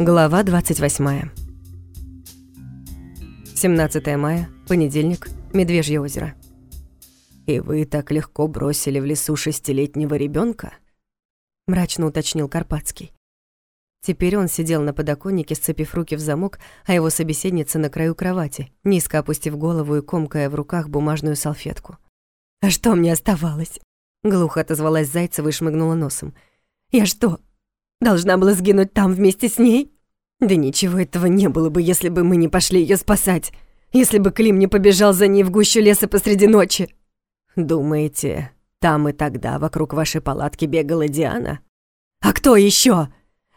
Глава 28. 17 мая, понедельник, Медвежье озеро. «И вы так легко бросили в лесу шестилетнего ребенка? мрачно уточнил Карпатский. Теперь он сидел на подоконнике, сцепив руки в замок, а его собеседница на краю кровати, низко опустив голову и комкая в руках бумажную салфетку. «А что мне оставалось?» Глухо отозвалась Зайцева и шмыгнула носом. «Я что, должна была сгинуть там вместе с ней?» «Да ничего этого не было бы, если бы мы не пошли ее спасать, если бы Клим не побежал за ней в гущу леса посреди ночи». «Думаете, там и тогда вокруг вашей палатки бегала Диана?» «А кто еще?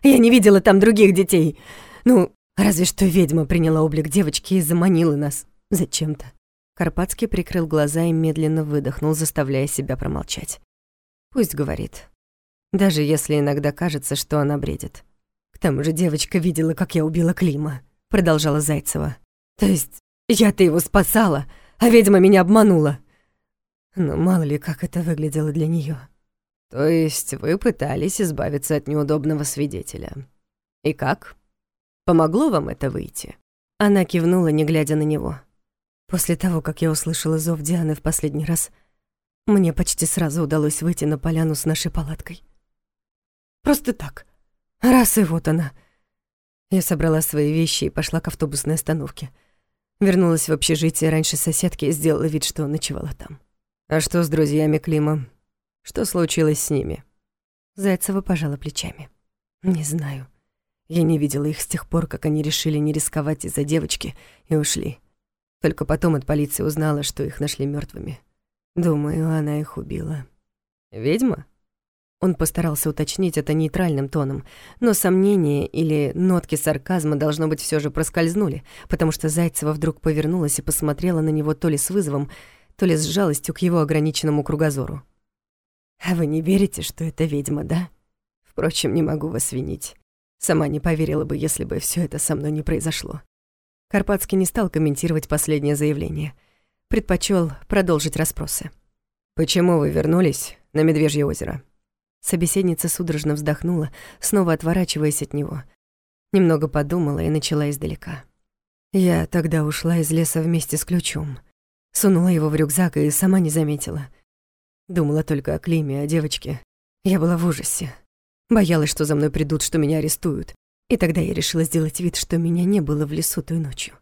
Я не видела там других детей. Ну, разве что ведьма приняла облик девочки и заманила нас зачем-то». Карпатский прикрыл глаза и медленно выдохнул, заставляя себя промолчать. «Пусть говорит. Даже если иногда кажется, что она бредит. К тому же девочка видела, как я убила Клима», — продолжала Зайцева. «То есть я-то его спасала, а ведьма меня обманула. Но мало ли, как это выглядело для нее. То есть вы пытались избавиться от неудобного свидетеля. И как? Помогло вам это выйти? Она кивнула, не глядя на него. После того, как я услышала зов Дианы в последний раз, мне почти сразу удалось выйти на поляну с нашей палаткой. Просто так. Раз и вот она. Я собрала свои вещи и пошла к автобусной остановке. Вернулась в общежитие раньше соседки и сделала вид, что ночевала там. А что с друзьями Клима? Что случилось с ними? Зайцева пожала плечами. Не знаю. Я не видела их с тех пор, как они решили не рисковать из-за девочки и ушли. Только потом от полиции узнала, что их нашли мертвыми. Думаю, она их убила. Ведьма? Он постарался уточнить это нейтральным тоном, но сомнения или нотки сарказма, должно быть, все же проскользнули, потому что Зайцева вдруг повернулась и посмотрела на него то ли с вызовом, то ли с жалостью к его ограниченному кругозору. «А вы не верите, что это ведьма, да? Впрочем, не могу вас винить. Сама не поверила бы, если бы все это со мной не произошло». Карпатский не стал комментировать последнее заявление. Предпочел продолжить расспросы. «Почему вы вернулись на Медвежье озеро?» Собеседница судорожно вздохнула, снова отворачиваясь от него. Немного подумала и начала издалека. «Я тогда ушла из леса вместе с ключом. Сунула его в рюкзак и сама не заметила. Думала только о Климе, о девочке. Я была в ужасе. Боялась, что за мной придут, что меня арестуют. И тогда я решила сделать вид, что меня не было в лесу той ночью.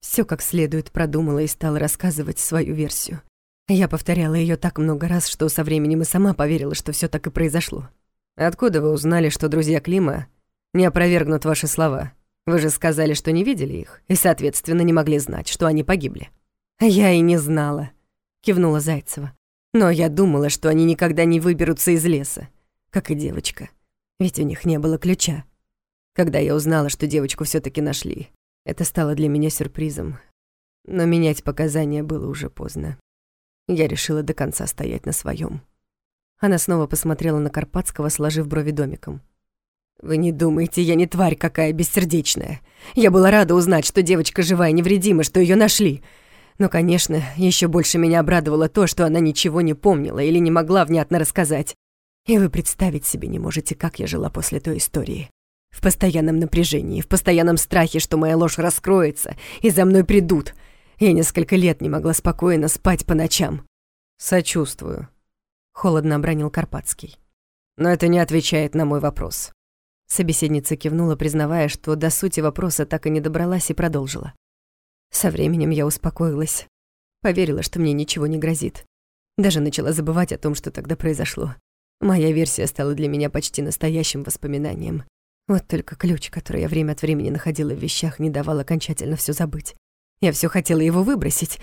Все как следует продумала и стала рассказывать свою версию. Я повторяла ее так много раз, что со временем и сама поверила, что все так и произошло. «Откуда вы узнали, что друзья Клима не опровергнут ваши слова? Вы же сказали, что не видели их, и, соответственно, не могли знать, что они погибли». «Я и не знала», — кивнула Зайцева. «Но я думала, что они никогда не выберутся из леса, как и девочка. Ведь у них не было ключа. Когда я узнала, что девочку все таки нашли, это стало для меня сюрпризом. Но менять показания было уже поздно. Я решила до конца стоять на своем. Она снова посмотрела на Карпатского, сложив брови домиком. «Вы не думаете, я не тварь какая бессердечная. Я была рада узнать, что девочка живая и невредима, что ее нашли. Но, конечно, еще больше меня обрадовало то, что она ничего не помнила или не могла внятно рассказать. И вы представить себе не можете, как я жила после той истории. В постоянном напряжении, в постоянном страхе, что моя ложь раскроется и за мной придут. Я несколько лет не могла спокойно спать по ночам. «Сочувствую», — холодно обронил Карпатский. «Но это не отвечает на мой вопрос». Собеседница кивнула, признавая, что до сути вопроса так и не добралась и продолжила. Со временем я успокоилась. Поверила, что мне ничего не грозит. Даже начала забывать о том, что тогда произошло. Моя версия стала для меня почти настоящим воспоминанием. Вот только ключ, который я время от времени находила в вещах, не давал окончательно все забыть. Я все хотела его выбросить,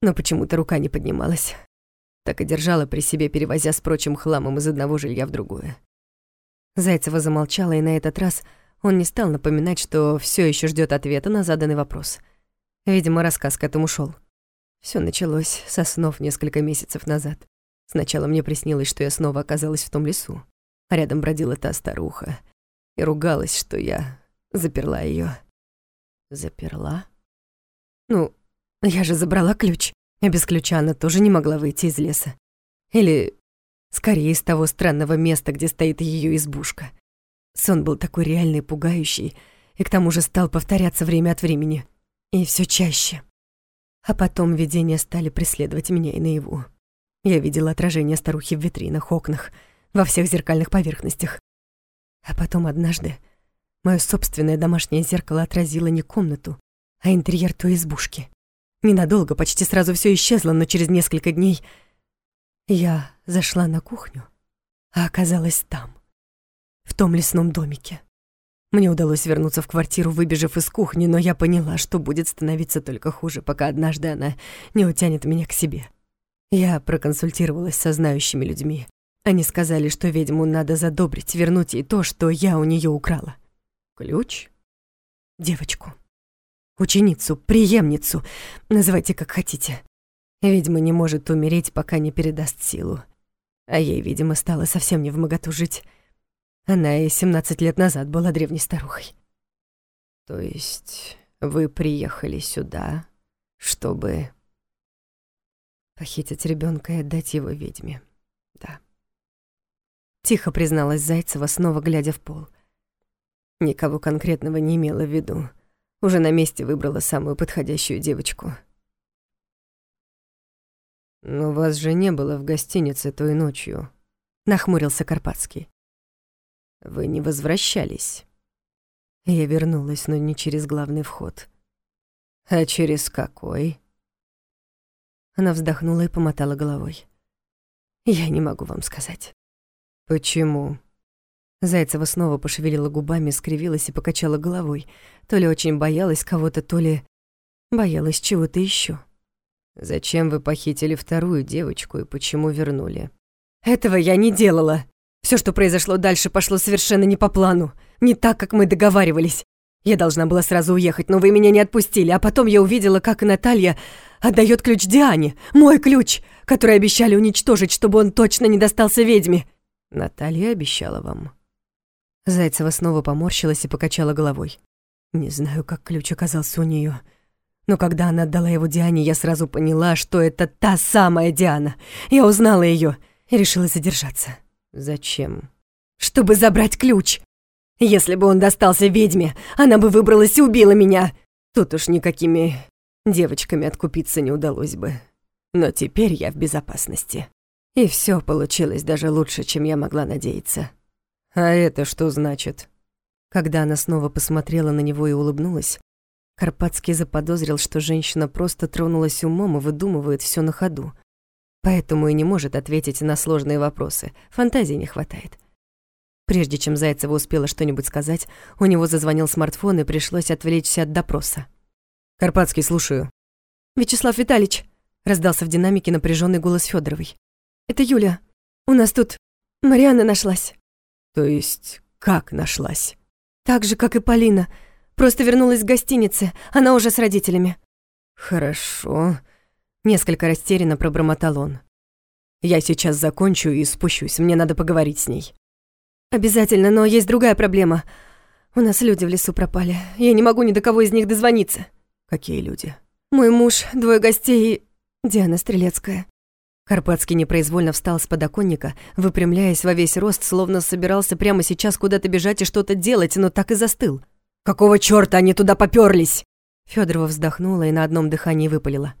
но почему-то рука не поднималась. Так и держала при себе, перевозя с прочим хламом из одного жилья в другое. Зайцева замолчала, и на этот раз он не стал напоминать, что все еще ждет ответа на заданный вопрос. Видимо, рассказ к этому шел. Все началось со снов несколько месяцев назад. Сначала мне приснилось, что я снова оказалась в том лесу. А рядом бродила та старуха. И ругалась, что я заперла ее. Заперла? Ну, я же забрала ключ. А без ключа она тоже не могла выйти из леса. Или, скорее, из того странного места, где стоит ее избушка. Сон был такой реальный, пугающий, и к тому же стал повторяться время от времени. И все чаще. А потом видения стали преследовать меня и наяву. Я видела отражение старухи в витринах, окнах, во всех зеркальных поверхностях. А потом однажды мое собственное домашнее зеркало отразило не комнату, а интерьер той избушки. Ненадолго, почти сразу все исчезло, но через несколько дней я зашла на кухню, а оказалась там, в том лесном домике. Мне удалось вернуться в квартиру, выбежав из кухни, но я поняла, что будет становиться только хуже, пока однажды она не утянет меня к себе. Я проконсультировалась со знающими людьми. Они сказали, что ведьму надо задобрить, вернуть ей то, что я у нее украла. Ключ? Девочку. Ученицу, преемницу, называйте как хотите. Ведьма не может умереть, пока не передаст силу. А ей, видимо, стало совсем не в моготу жить. Она и 17 лет назад была древней старухой. То есть вы приехали сюда, чтобы похитить ребенка и отдать его ведьме? Да. Тихо призналась Зайцева, снова глядя в пол. Никого конкретного не имела в виду. Уже на месте выбрала самую подходящую девочку. «Но вас же не было в гостинице той ночью», — нахмурился Карпатский. Вы не возвращались. Я вернулась, но не через главный вход. А через какой? Она вздохнула и помотала головой. Я не могу вам сказать. Почему? Зайцева снова пошевелила губами, скривилась и покачала головой. То ли очень боялась кого-то, то ли боялась чего-то еще. «Зачем вы похитили вторую девочку и почему вернули?» «Этого я не делала!» Все, что произошло дальше, пошло совершенно не по плану. Не так, как мы договаривались. Я должна была сразу уехать, но вы меня не отпустили, а потом я увидела, как Наталья отдает ключ Диане. Мой ключ, который обещали уничтожить, чтобы он точно не достался ведьме. Наталья обещала вам. Зайцева снова поморщилась и покачала головой. Не знаю, как ключ оказался у нее, но когда она отдала его Диане, я сразу поняла, что это та самая Диана. Я узнала ее и решила задержаться. Зачем? Чтобы забрать ключ. Если бы он достался ведьме, она бы выбралась и убила меня. Тут уж никакими девочками откупиться не удалось бы. Но теперь я в безопасности. И все получилось даже лучше, чем я могла надеяться. А это что значит? Когда она снова посмотрела на него и улыбнулась, Карпатский заподозрил, что женщина просто тронулась умом и выдумывает все на ходу. Поэтому и не может ответить на сложные вопросы. Фантазии не хватает. Прежде чем Зайцева успела что-нибудь сказать, у него зазвонил смартфон и пришлось отвлечься от допроса. «Карпатский, слушаю». «Вячеслав Витальевич», — раздался в динамике напряженный голос Федоровой. «Это Юля. У нас тут Марианна нашлась». «То есть как нашлась?» «Так же, как и Полина. Просто вернулась с гостиницы. Она уже с родителями». «Хорошо. Несколько растерянно пробормотал он. «Я сейчас закончу и спущусь, мне надо поговорить с ней». «Обязательно, но есть другая проблема. У нас люди в лесу пропали. Я не могу ни до кого из них дозвониться». «Какие люди?» «Мой муж, двое гостей и Диана Стрелецкая». Карпатский непроизвольно встал с подоконника, выпрямляясь во весь рост, словно собирался прямо сейчас куда-то бежать и что-то делать, но так и застыл. «Какого чёрта они туда попёрлись?» Фёдорова вздохнула и на одном дыхании выпалила.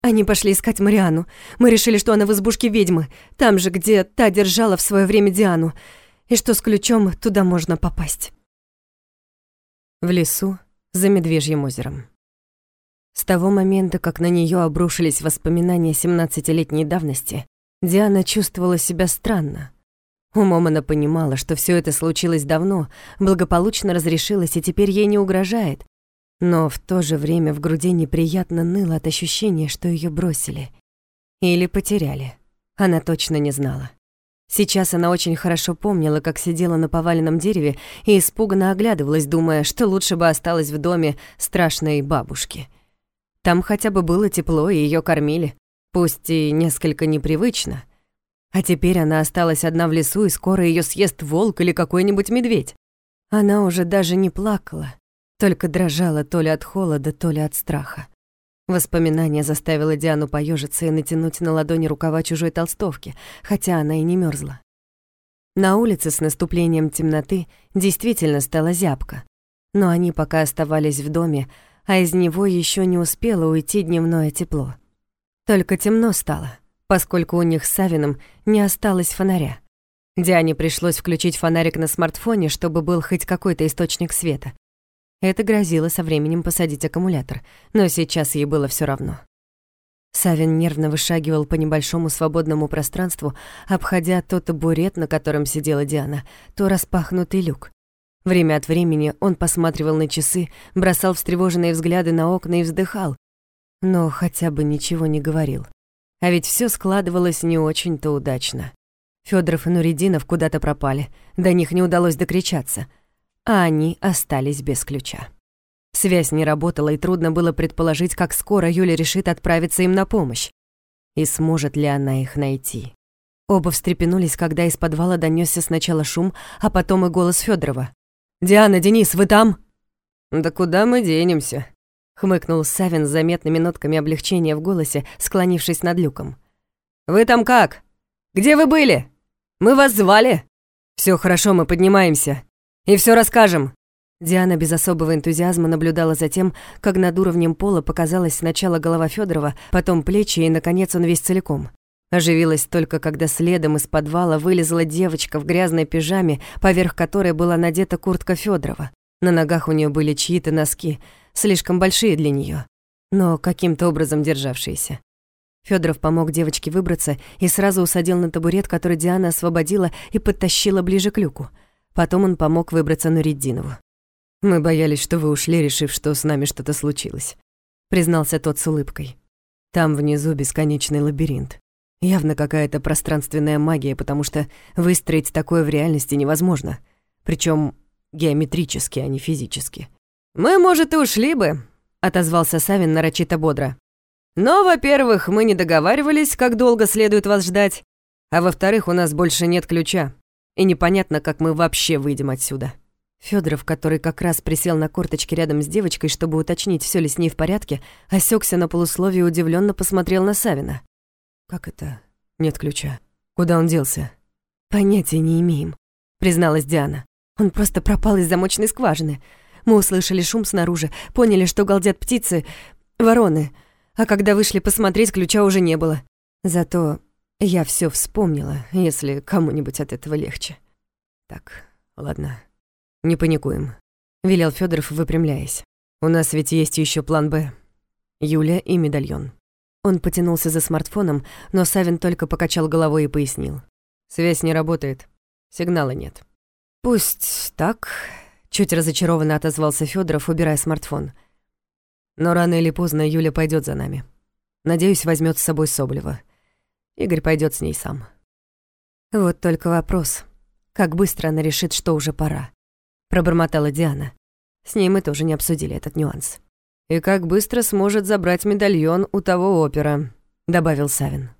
Они пошли искать Мариану. Мы решили, что она в избушке ведьмы, там же, где та держала в свое время Диану, и что с ключом туда можно попасть. В лесу, за Медвежьим озером. С того момента, как на нее обрушились воспоминания 17-летней давности, Диана чувствовала себя странно. Умом она понимала, что все это случилось давно, благополучно разрешилось и теперь ей не угрожает, но в то же время в груди неприятно ныло от ощущения, что ее бросили. Или потеряли. Она точно не знала. Сейчас она очень хорошо помнила, как сидела на поваленном дереве и испуганно оглядывалась, думая, что лучше бы осталась в доме страшной бабушки. Там хотя бы было тепло, и ее кормили, пусть и несколько непривычно. А теперь она осталась одна в лесу, и скоро ее съест волк или какой-нибудь медведь. Она уже даже не плакала, только дрожала то ли от холода, то ли от страха. Воспоминание заставило Диану поежиться и натянуть на ладони рукава чужой толстовки, хотя она и не мерзла. На улице с наступлением темноты действительно стало зябко. Но они пока оставались в доме, а из него еще не успело уйти дневное тепло. Только темно стало, поскольку у них с Савином не осталось фонаря. Диане пришлось включить фонарик на смартфоне, чтобы был хоть какой-то источник света. Это грозило со временем посадить аккумулятор, но сейчас ей было все равно. Савин нервно вышагивал по небольшому свободному пространству, обходя то табурет, на котором сидела Диана, то распахнутый люк. Время от времени он посматривал на часы, бросал встревоженные взгляды на окна и вздыхал, но хотя бы ничего не говорил. А ведь все складывалось не очень-то удачно. Федоров и Нуридинов куда-то пропали, до них не удалось докричаться, а они остались без ключа. Связь не работала, и трудно было предположить, как скоро Юля решит отправиться им на помощь. И сможет ли она их найти. Оба встрепенулись, когда из подвала донесся сначала шум, а потом и голос Федорова. «Диана, Денис, вы там?» «Да куда мы денемся?» — хмыкнул Савин с заметными нотками облегчения в голосе, склонившись над люком. «Вы там как? Где вы были? Мы вас звали?» Все хорошо, мы поднимаемся. И все расскажем. Диана без особого энтузиазма наблюдала за тем, как над уровнем пола показалась сначала голова Федорова, потом плечи и, наконец, он весь целиком. Оживилась только, когда следом из подвала вылезла девочка в грязной пижаме, поверх которой была надета куртка Федорова. На ногах у нее были чьи-то носки, слишком большие для нее, но каким-то образом державшиеся. Федоров помог девочке выбраться и сразу усадил на табурет, который Диана освободила и подтащила ближе к люку. Потом он помог выбраться Нуриддинову. «Мы боялись, что вы ушли, решив, что с нами что-то случилось», — признался тот с улыбкой. «Там внизу бесконечный лабиринт. Явно какая-то пространственная магия, потому что выстроить такое в реальности невозможно. Причем геометрически, а не физически». «Мы, может, и ушли бы», — отозвался Савин нарочито бодро. «Но, во-первых, мы не договаривались, как долго следует вас ждать, а во-вторых, у нас больше нет ключа, и непонятно, как мы вообще выйдем отсюда». Федоров, который как раз присел на корточки рядом с девочкой, чтобы уточнить, все ли с ней в порядке, осекся на полусловие и удивленно посмотрел на Савина. «Как это? Нет ключа. Куда он делся?» «Понятия не имеем», — призналась Диана. «Он просто пропал из замочной скважины. Мы услышали шум снаружи, поняли, что галдят птицы, вороны, а когда вышли посмотреть, ключа уже не было. Зато я все вспомнила, если кому-нибудь от этого легче». «Так, ладно». «Не паникуем», — велел Федоров, выпрямляясь. «У нас ведь есть еще план «Б». Юля и медальон». Он потянулся за смартфоном, но Савин только покачал головой и пояснил. «Связь не работает. Сигнала нет». «Пусть так», — чуть разочарованно отозвался Федоров, убирая смартфон. «Но рано или поздно Юля пойдет за нами. Надеюсь, возьмет с собой Соблева. Игорь пойдет с ней сам». Вот только вопрос. Как быстро она решит, что уже пора пробормотала Диана. С ней мы тоже не обсудили этот нюанс. «И как быстро сможет забрать медальон у того опера», — добавил Савин.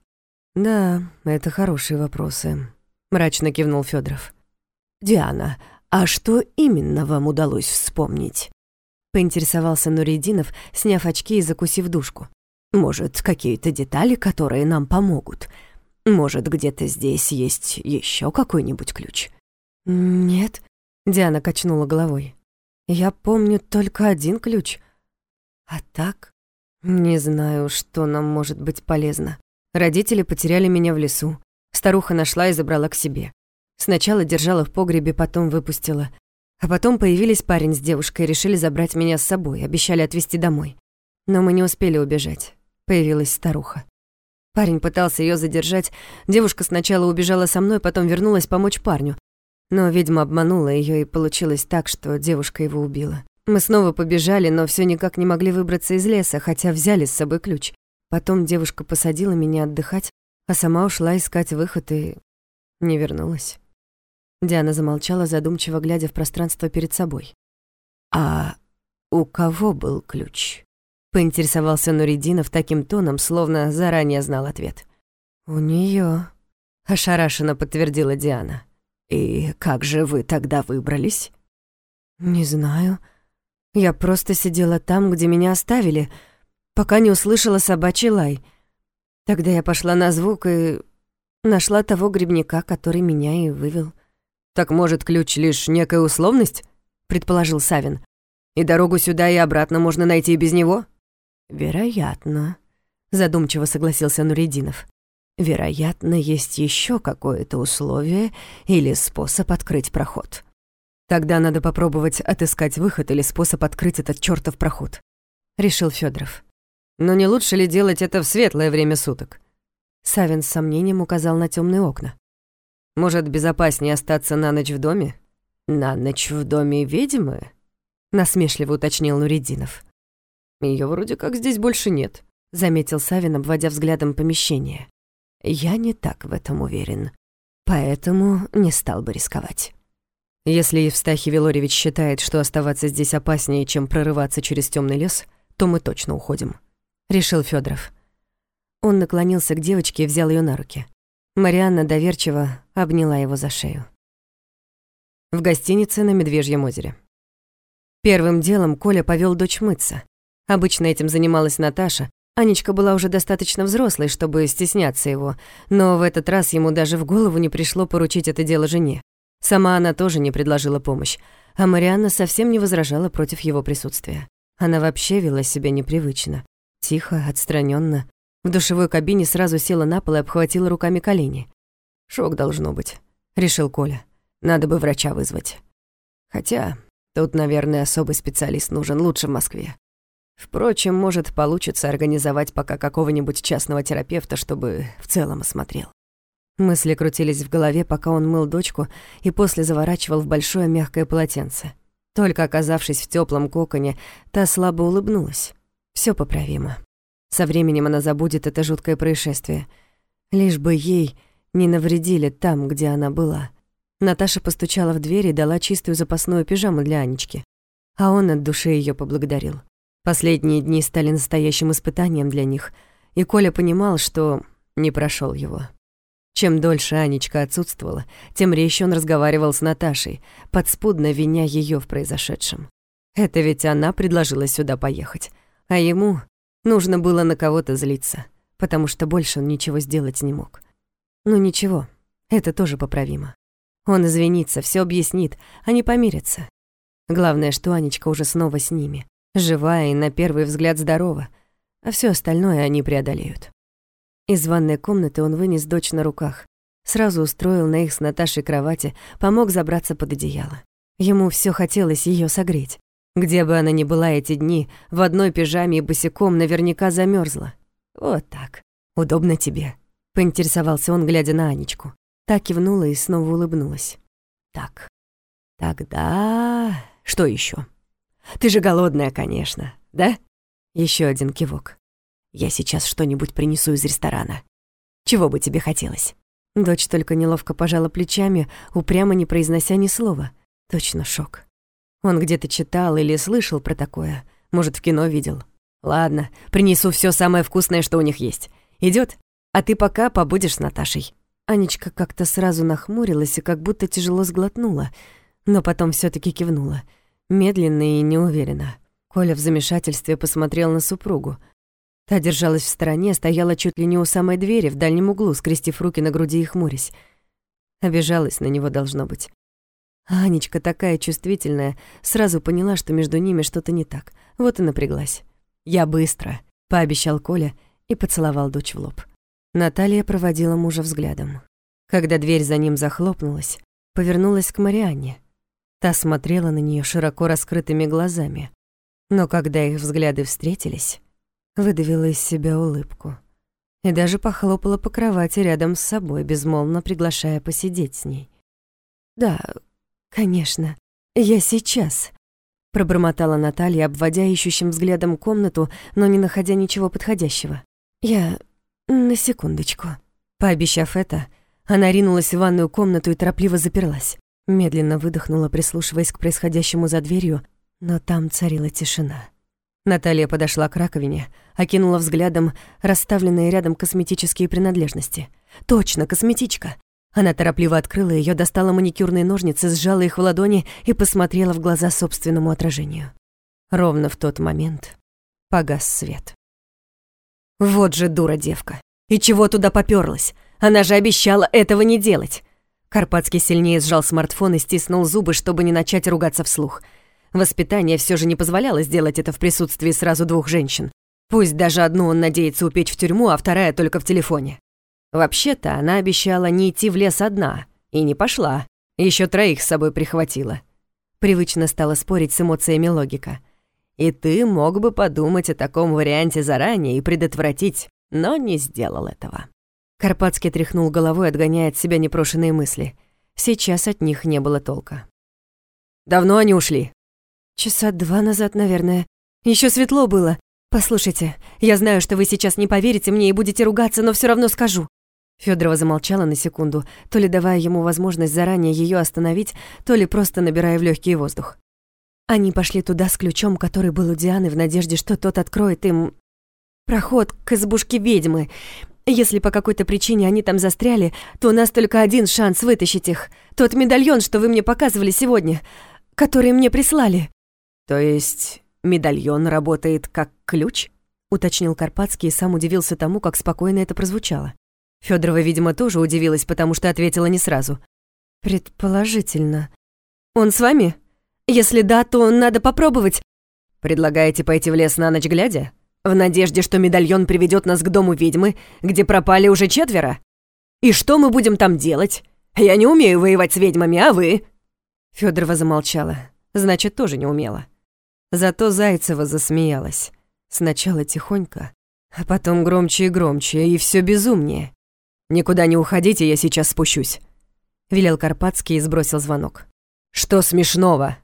«Да, это хорошие вопросы», — мрачно кивнул Федоров. «Диана, а что именно вам удалось вспомнить?» — поинтересовался Нуридинов, сняв очки и закусив душку. «Может, какие-то детали, которые нам помогут? Может, где-то здесь есть еще какой-нибудь ключ?» «Нет», Диана качнула головой. «Я помню только один ключ. А так, не знаю, что нам может быть полезно. Родители потеряли меня в лесу. Старуха нашла и забрала к себе. Сначала держала в погребе, потом выпустила. А потом появились парень с девушкой, решили забрать меня с собой, обещали отвезти домой. Но мы не успели убежать. Появилась старуха. Парень пытался ее задержать. Девушка сначала убежала со мной, потом вернулась помочь парню. Но ведьма обманула ее, и получилось так, что девушка его убила. Мы снова побежали, но все никак не могли выбраться из леса, хотя взяли с собой ключ. Потом девушка посадила меня отдыхать, а сама ушла искать выход и не вернулась. Диана замолчала, задумчиво глядя в пространство перед собой. «А у кого был ключ?» — поинтересовался Нуридинов таким тоном, словно заранее знал ответ. «У нее, ошарашенно подтвердила Диана. «И как же вы тогда выбрались?» «Не знаю. Я просто сидела там, где меня оставили, пока не услышала собачий лай. Тогда я пошла на звук и нашла того грибника, который меня и вывел». Так может, ключ лишь некая условность? предположил Савин. И дорогу сюда и обратно можно найти без него? Вероятно, задумчиво согласился Нуридинов. Вероятно, есть еще какое-то условие или способ открыть проход. Тогда надо попробовать отыскать выход или способ открыть этот чертов проход, решил Федоров. Но не лучше ли делать это в светлое время суток? Савин с сомнением указал на темные окна. Может, безопаснее остаться на ночь в доме? На ночь в доме ведьмы? насмешливо уточнил Нуридинов. Ее вроде как здесь больше нет, заметил Савин, обводя взглядом помещение. Я не так в этом уверен, поэтому не стал бы рисковать. Если Евстахий Велоревич считает, что оставаться здесь опаснее, чем прорываться через темный лес, то мы точно уходим», — решил Федоров. Он наклонился к девочке и взял ее на руки. Марианна доверчиво обняла его за шею. В гостинице на Медвежьем озере. Первым делом Коля повел дочь мыться. Обычно этим занималась Наташа. Анечка была уже достаточно взрослой, чтобы стесняться его, но в этот раз ему даже в голову не пришло поручить это дело жене. Сама она тоже не предложила помощь, а Марианна совсем не возражала против его присутствия. Она вообще вела себя непривычно. Тихо, отстраненно. В душевой кабине сразу села на пол и обхватила руками колени. «Шок должно быть», — решил Коля. «Надо бы врача вызвать. Хотя тут, наверное, особый специалист нужен, лучше в Москве. Впрочем, может, получится организовать пока какого-нибудь частного терапевта, чтобы в целом осмотрел. Мысли крутились в голове, пока он мыл дочку и после заворачивал в большое мягкое полотенце. Только оказавшись в теплом коконе, та слабо улыбнулась. Все поправимо. Со временем она забудет это жуткое происшествие. Лишь бы ей не навредили там, где она была. Наташа постучала в дверь и дала чистую запасную пижаму для Анечки. А он от души ее поблагодарил. Последние дни стали настоящим испытанием для них, и Коля понимал, что не прошел его. Чем дольше Анечка отсутствовала, тем резче он разговаривал с Наташей, подспудно виня ее в произошедшем. Это ведь она предложила сюда поехать, а ему нужно было на кого-то злиться, потому что больше он ничего сделать не мог. Ну ничего, это тоже поправимо. Он извинится, все объяснит, они помирятся. Главное, что Анечка уже снова с ними, живая и на первый взгляд здорова, а все остальное они преодолеют. Из ванной комнаты он вынес дочь на руках, сразу устроил на их с Наташей кровати, помог забраться под одеяло. Ему все хотелось ее согреть. Где бы она ни была эти дни, в одной пижаме и босиком наверняка замерзла. «Вот так. Удобно тебе», — поинтересовался он, глядя на Анечку. Так кивнула и снова улыбнулась. «Так, тогда... что еще? Ты же голодная, конечно, да?» Еще один кивок. Я сейчас что-нибудь принесу из ресторана. Чего бы тебе хотелось?» Дочь только неловко пожала плечами, упрямо не произнося ни слова. Точно шок. Он где-то читал или слышал про такое. Может, в кино видел. «Ладно, принесу все самое вкусное, что у них есть. Идет? А ты пока побудешь с Наташей». Анечка как-то сразу нахмурилась и как будто тяжело сглотнула, но потом все таки кивнула. Медленно и неуверенно. Коля в замешательстве посмотрел на супругу. Та держалась в стороне, стояла чуть ли не у самой двери, в дальнем углу, скрестив руки на груди и хмурясь. Обижалась на него, должно быть. Анечка такая чувствительная, сразу поняла, что между ними что-то не так. Вот и напряглась. «Я быстро», — пообещал Коля и поцеловал дочь в лоб. Наталья проводила мужа взглядом. Когда дверь за ним захлопнулась, повернулась к Марианне. Та смотрела на нее широко раскрытыми глазами. Но когда их взгляды встретились, выдавила из себя улыбку и даже похлопала по кровати рядом с собой, безмолвно приглашая посидеть с ней. «Да, конечно, я сейчас», — пробормотала Наталья, обводя ищущим взглядом комнату, но не находя ничего подходящего. «Я... на секундочку». Пообещав это, она ринулась в ванную комнату и торопливо заперлась. Медленно выдохнула, прислушиваясь к происходящему за дверью, но там царила тишина. Наталья подошла к раковине, окинула взглядом расставленные рядом косметические принадлежности. Точно, косметичка. Она торопливо открыла ее, достала маникюрные ножницы, сжала их в ладони и посмотрела в глаза собственному отражению. Ровно в тот момент погас свет. Вот же дура девка. И чего туда попёрлась? Она же обещала этого не делать. Карпатский сильнее сжал смартфон и стиснул зубы, чтобы не начать ругаться вслух. Воспитание все же не позволяло сделать это в присутствии сразу двух женщин. Пусть даже одну он надеется упечь в тюрьму, а вторая только в телефоне. Вообще-то она обещала не идти в лес одна. И не пошла. Еще троих с собой прихватила. Привычно стала спорить с эмоциями логика. И ты мог бы подумать о таком варианте заранее и предотвратить, но не сделал этого. Карпатский тряхнул головой, отгоняя от себя непрошенные мысли. Сейчас от них не было толка. «Давно они ушли?» «Часа два назад, наверное. Еще светло было. «Послушайте, я знаю, что вы сейчас не поверите мне и будете ругаться, но все равно скажу». Федорова замолчала на секунду, то ли давая ему возможность заранее ее остановить, то ли просто набирая в легкий воздух. Они пошли туда с ключом, который был у Дианы, в надежде, что тот откроет им проход к избушке ведьмы. Если по какой-то причине они там застряли, то у нас только один шанс вытащить их. Тот медальон, что вы мне показывали сегодня, который мне прислали. То есть «Медальон работает как ключ?» — уточнил Карпатский и сам удивился тому, как спокойно это прозвучало. Федорова, видимо, тоже удивилась, потому что ответила не сразу. «Предположительно. Он с вами? Если да, то надо попробовать». «Предлагаете пойти в лес на ночь глядя? В надежде, что медальон приведет нас к дому ведьмы, где пропали уже четверо? И что мы будем там делать? Я не умею воевать с ведьмами, а вы?» Федорова замолчала. Значит, тоже не умела. Зато Зайцева засмеялась. Сначала тихонько, а потом громче и громче, и все безумнее. «Никуда не уходите, я сейчас спущусь», — велел Карпатский и сбросил звонок. «Что смешного?»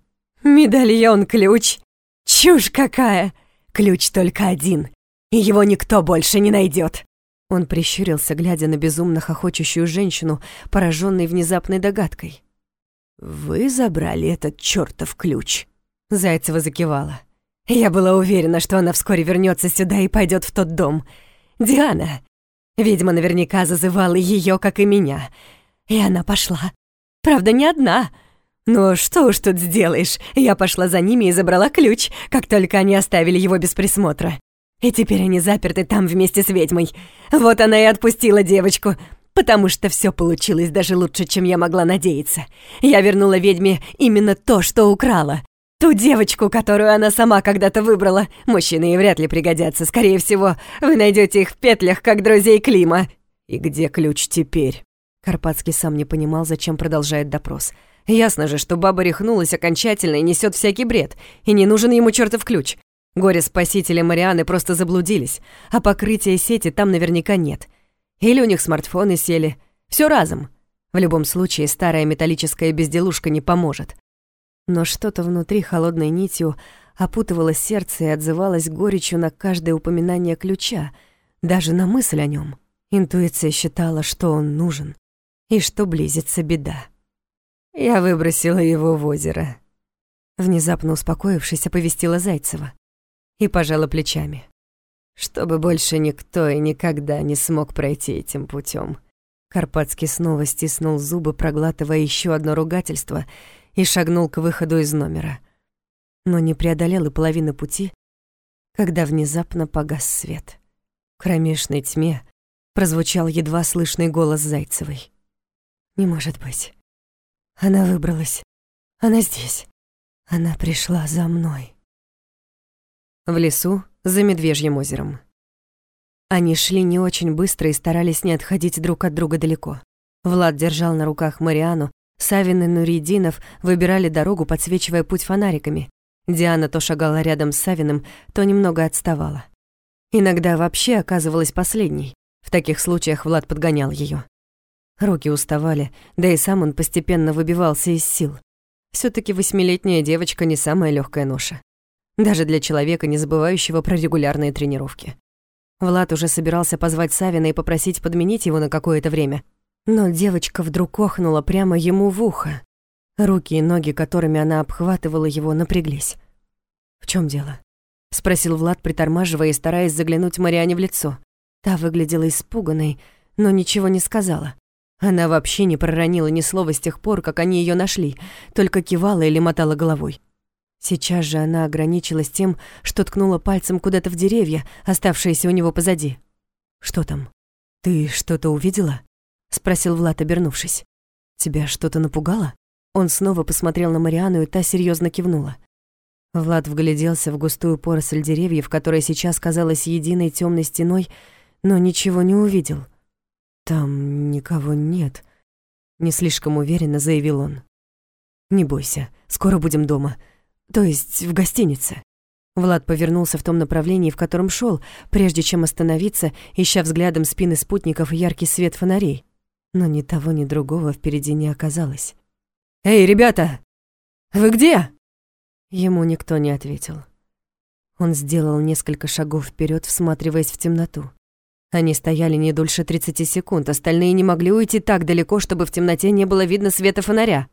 «Медальон-ключ! Чушь какая! Ключ только один, и его никто больше не найдет. Он прищурился, глядя на безумно хохочущую женщину, пораженной внезапной догадкой. «Вы забрали этот чертов ключ?» Зайцева закивала. Я была уверена, что она вскоре вернется сюда и пойдет в тот дом. Диана. Ведьма наверняка зазывала ее, как и меня. И она пошла. Правда, не одна. Но что уж тут сделаешь. Я пошла за ними и забрала ключ, как только они оставили его без присмотра. И теперь они заперты там вместе с ведьмой. Вот она и отпустила девочку, потому что все получилось даже лучше, чем я могла надеяться. Я вернула ведьме именно то, что украла. Ту девочку, которую она сама когда-то выбрала. Мужчины ей вряд ли пригодятся. Скорее всего, вы найдете их в петлях, как друзей Клима. И где ключ теперь? Карпатский сам не понимал, зачем продолжает допрос. Ясно же, что баба рехнулась окончательно и несет всякий бред. И не нужен ему чертов ключ. Горе-спасители Марианы просто заблудились, а покрытия сети там наверняка нет. Или у них смартфоны сели. Все разом. В любом случае, старая металлическая безделушка не поможет но что-то внутри холодной нитью опутывало сердце и отзывалось горечью на каждое упоминание ключа, даже на мысль о нем. Интуиция считала, что он нужен и что близится беда. Я выбросила его в озеро. Внезапно успокоившись, оповестила Зайцева и пожала плечами. Чтобы больше никто и никогда не смог пройти этим путем. Карпатский снова стиснул зубы, проглатывая еще одно ругательство — и шагнул к выходу из номера. Но не преодолел и половины пути, когда внезапно погас свет. В кромешной тьме прозвучал едва слышный голос Зайцевой. «Не может быть. Она выбралась. Она здесь. Она пришла за мной». В лесу за Медвежьим озером. Они шли не очень быстро и старались не отходить друг от друга далеко. Влад держал на руках Мариану, Савин и Нуридинов выбирали дорогу, подсвечивая путь фонариками. Диана то шагала рядом с Савиным, то немного отставала. Иногда вообще оказывалась последней. В таких случаях Влад подгонял ее. Руки уставали, да и сам он постепенно выбивался из сил. все таки восьмилетняя девочка не самая легкая ноша. Даже для человека, не забывающего про регулярные тренировки. Влад уже собирался позвать Савина и попросить подменить его на какое-то время, но девочка вдруг охнула прямо ему в ухо. Руки и ноги, которыми она обхватывала его, напряглись. «В чем дело?» — спросил Влад, притормаживая и стараясь заглянуть Мариане в лицо. Та выглядела испуганной, но ничего не сказала. Она вообще не проронила ни слова с тех пор, как они ее нашли, только кивала или мотала головой. Сейчас же она ограничилась тем, что ткнула пальцем куда-то в деревья, оставшиеся у него позади. «Что там? Ты что-то увидела?» — спросил Влад, обернувшись. «Тебя что-то напугало?» Он снова посмотрел на Мариану, и та серьезно кивнула. Влад вгляделся в густую поросль деревьев, которая сейчас казалась единой темной стеной, но ничего не увидел. «Там никого нет», — не слишком уверенно заявил он. «Не бойся, скоро будем дома. То есть в гостинице». Влад повернулся в том направлении, в котором шел, прежде чем остановиться, ища взглядом спины спутников и яркий свет фонарей. Но ни того, ни другого впереди не оказалось. «Эй, ребята! Вы где?» Ему никто не ответил. Он сделал несколько шагов вперед, всматриваясь в темноту. Они стояли не дольше 30 секунд, остальные не могли уйти так далеко, чтобы в темноте не было видно света фонаря.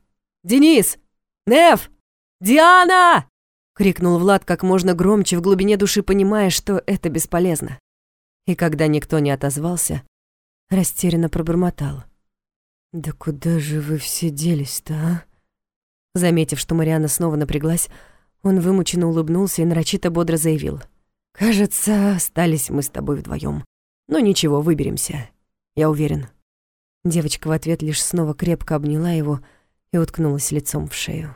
«Денис! Нев! Диана!» — крикнул Влад как можно громче, в глубине души понимая, что это бесполезно. И когда никто не отозвался, растерянно пробормотал. «Да куда же вы все делись-то, а?» Заметив, что Мариана снова напряглась, он вымученно улыбнулся и нарочито бодро заявил. «Кажется, остались мы с тобой вдвоем. Но ничего, выберемся. Я уверен». Девочка в ответ лишь снова крепко обняла его и уткнулась лицом в шею.